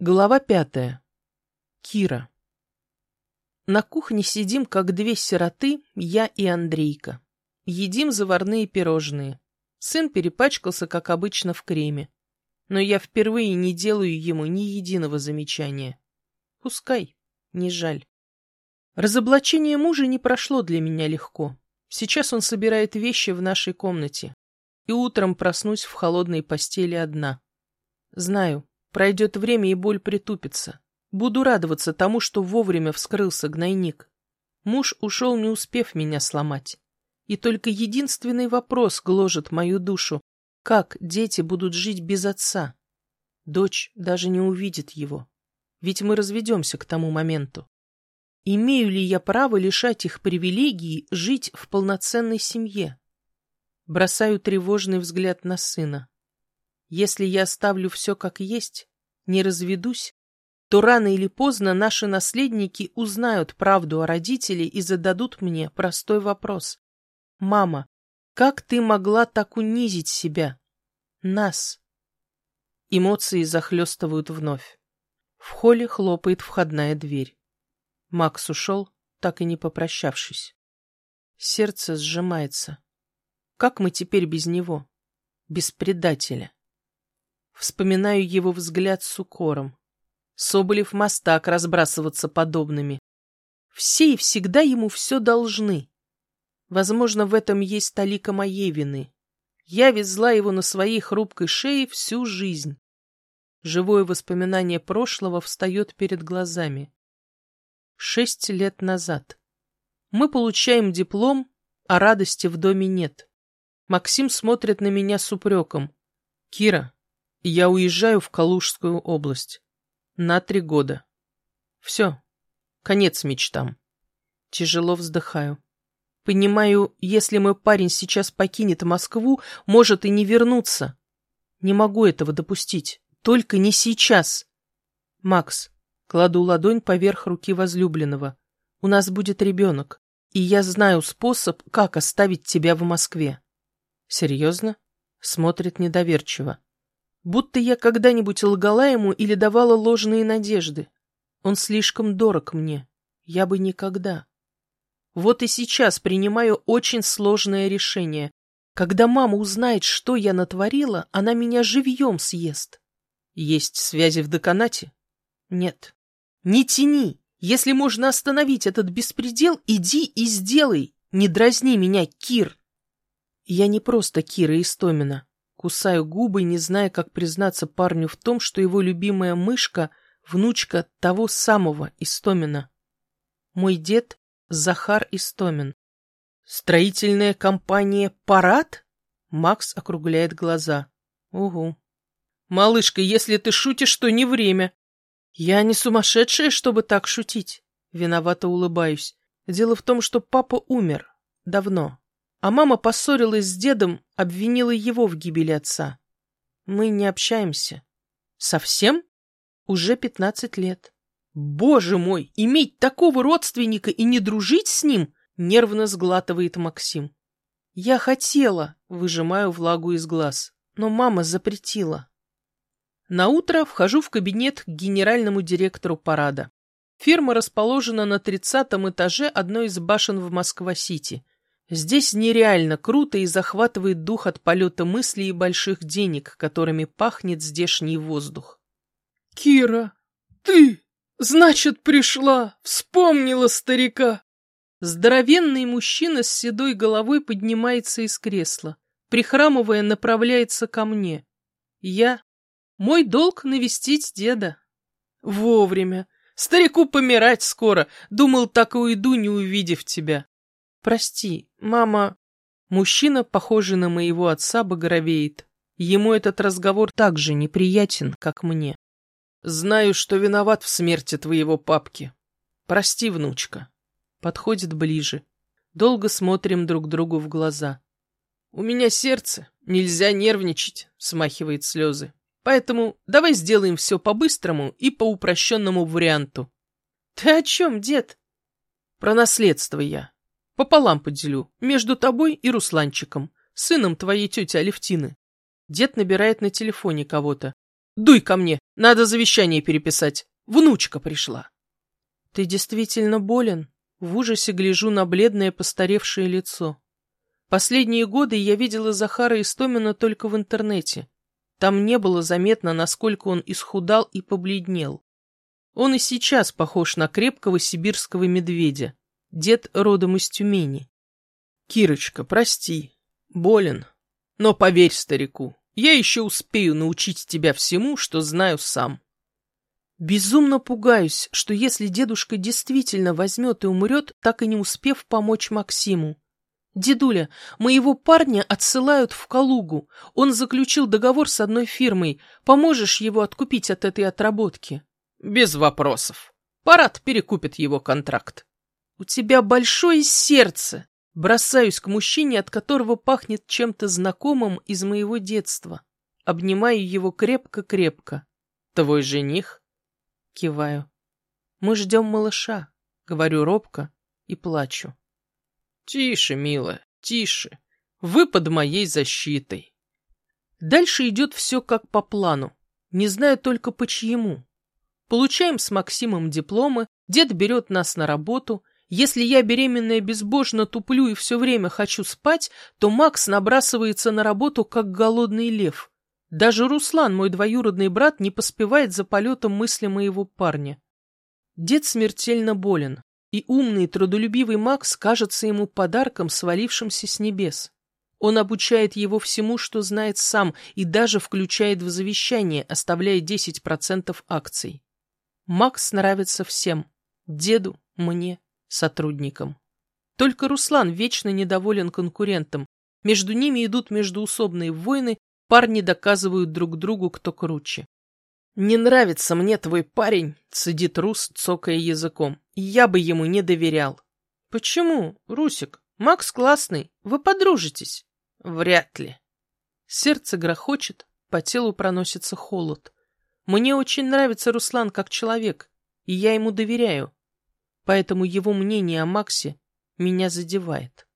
Глава пятая. Кира. На кухне сидим, как две сироты, я и Андрейка. Едим заварные пирожные. Сын перепачкался, как обычно, в креме. Но я впервые не делаю ему ни единого замечания. Пускай, не жаль. Разоблачение мужа не прошло для меня легко. Сейчас он собирает вещи в нашей комнате. И утром проснусь в холодной постели одна. Знаю, Пройдет время, и боль притупится. Буду радоваться тому, что вовремя вскрылся гнойник. Муж ушел, не успев меня сломать. И только единственный вопрос гложет мою душу. Как дети будут жить без отца? Дочь даже не увидит его. Ведь мы разведемся к тому моменту. Имею ли я право лишать их привилегии жить в полноценной семье? Бросаю тревожный взгляд на сына. Если я оставлю все как есть, не разведусь, то рано или поздно наши наследники узнают правду о родителе и зададут мне простой вопрос. «Мама, как ты могла так унизить себя? Нас?» Эмоции захлестывают вновь. В холле хлопает входная дверь. Макс ушел, так и не попрощавшись. Сердце сжимается. Как мы теперь без него? Без предателя? Вспоминаю его взгляд с укором. Соболев мастак разбрасываться подобными. Все и всегда ему все должны. Возможно, в этом есть талика моей вины. Я везла его на своей хрупкой шее всю жизнь. Живое воспоминание прошлого встает перед глазами. Шесть лет назад. Мы получаем диплом, а радости в доме нет. Максим смотрит на меня с упреком. «Кира, я уезжаю в Калужскую область. На три года. Все. Конец мечтам. Тяжело вздыхаю. Понимаю, если мой парень сейчас покинет Москву, может и не вернуться. Не могу этого допустить. Только не сейчас. Макс, кладу ладонь поверх руки возлюбленного. У нас будет ребенок, и я знаю способ, как оставить тебя в Москве. Серьезно? Смотрит недоверчиво. Будто я когда-нибудь лгала ему или давала ложные надежды. Он слишком дорог мне. Я бы никогда. Вот и сейчас принимаю очень сложное решение. Когда мама узнает, что я натворила, она меня живьем съест. Есть связи в деканате? Нет. Не тяни. Если можно остановить этот беспредел, иди и сделай. Не дразни меня, Кир. Я не просто Кира Истомина. Кусаю губы, не зная, как признаться парню в том, что его любимая мышка — внучка того самого Истомина. Мой дед — Захар Истомин. «Строительная компания «Парад»?» Макс округляет глаза. «Угу». «Малышка, если ты шутишь, то не время». «Я не сумасшедшая, чтобы так шутить». Виновато улыбаюсь. Дело в том, что папа умер. Давно. А мама поссорилась с дедом, обвинила его в гибели отца. Мы не общаемся. Совсем? Уже пятнадцать лет. Боже мой, иметь такого родственника и не дружить с ним? Нервно сглатывает Максим. Я хотела, выжимаю влагу из глаз, но мама запретила. На утро вхожу в кабинет к генеральному директору парада. Фирма расположена на тридцатом этаже одной из башен в Москва-Сити – Здесь нереально круто и захватывает дух от полета мыслей и больших денег, которыми пахнет здешний воздух. «Кира, ты, значит, пришла, вспомнила старика!» Здоровенный мужчина с седой головой поднимается из кресла, прихрамывая, направляется ко мне. Я... Мой долг навестить деда. Вовремя. Старику помирать скоро. Думал, так и уйду, не увидев тебя. «Прости, мама...» Мужчина, похожий на моего отца, багровеет. Ему этот разговор так же неприятен, как мне. «Знаю, что виноват в смерти твоего папки. Прости, внучка». Подходит ближе. Долго смотрим друг другу в глаза. «У меня сердце, нельзя нервничать», — смахивает слезы. «Поэтому давай сделаем все по-быстрому и по упрощенному варианту». «Ты о чем, дед?» «Про наследство я. Пополам поделю, между тобой и Русланчиком, сыном твоей тети Алевтины. Дед набирает на телефоне кого-то. Дуй ко мне, надо завещание переписать. Внучка пришла. Ты действительно болен? В ужасе гляжу на бледное постаревшее лицо. Последние годы я видела Захара Истомина только в интернете. Там не было заметно, насколько он исхудал и побледнел. Он и сейчас похож на крепкого сибирского медведя. Дед родом из Тюмени. Кирочка, прости, болен. Но поверь старику, я еще успею научить тебя всему, что знаю сам. Безумно пугаюсь, что если дедушка действительно возьмет и умрет, так и не успев помочь Максиму. «Дедуля, моего парня отсылают в Калугу. Он заключил договор с одной фирмой. Поможешь его откупить от этой отработки?» «Без вопросов. Парад перекупит его контракт». «У тебя большое сердце!» Бросаюсь к мужчине, от которого пахнет чем-то знакомым из моего детства. Обнимаю его крепко-крепко. «Твой жених?» Киваю. «Мы ждем малыша», — говорю робко и плачу. Тише, милая, тише. Вы под моей защитой. Дальше идет все как по плану. Не знаю только по чьему. Получаем с Максимом дипломы, дед берет нас на работу. Если я беременная безбожно туплю и все время хочу спать, то Макс набрасывается на работу, как голодный лев. Даже Руслан, мой двоюродный брат, не поспевает за полетом мысли моего парня. Дед смертельно болен и умный, трудолюбивый Макс кажется ему подарком, свалившимся с небес. Он обучает его всему, что знает сам, и даже включает в завещание, оставляя 10% акций. Макс нравится всем – деду, мне, сотрудникам. Только Руслан вечно недоволен конкурентом. Между ними идут междуусобные войны, парни доказывают друг другу, кто круче. «Не нравится мне твой парень», — сидит Рус, цокая языком. «Я бы ему не доверял». «Почему, Русик? Макс классный. Вы подружитесь?» «Вряд ли». Сердце грохочет, по телу проносится холод. Мне очень нравится Руслан как человек, и я ему доверяю. Поэтому его мнение о Максе меня задевает.